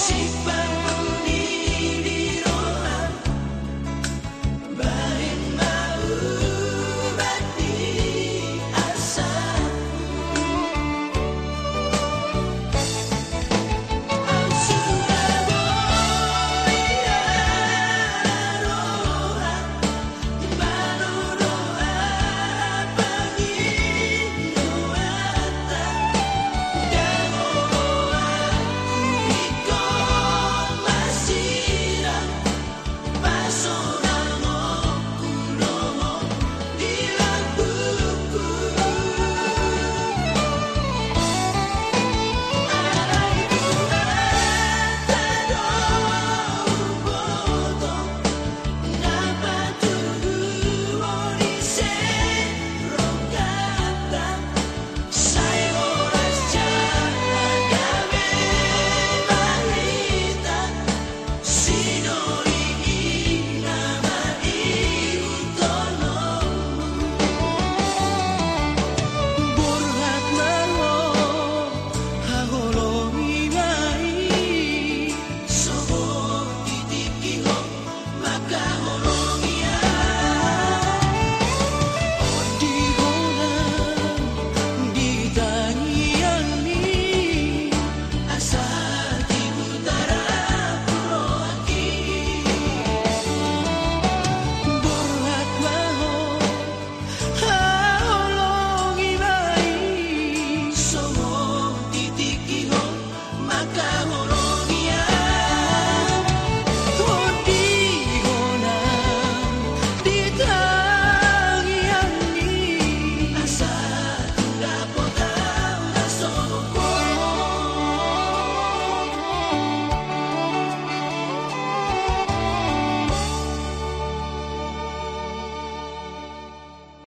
see.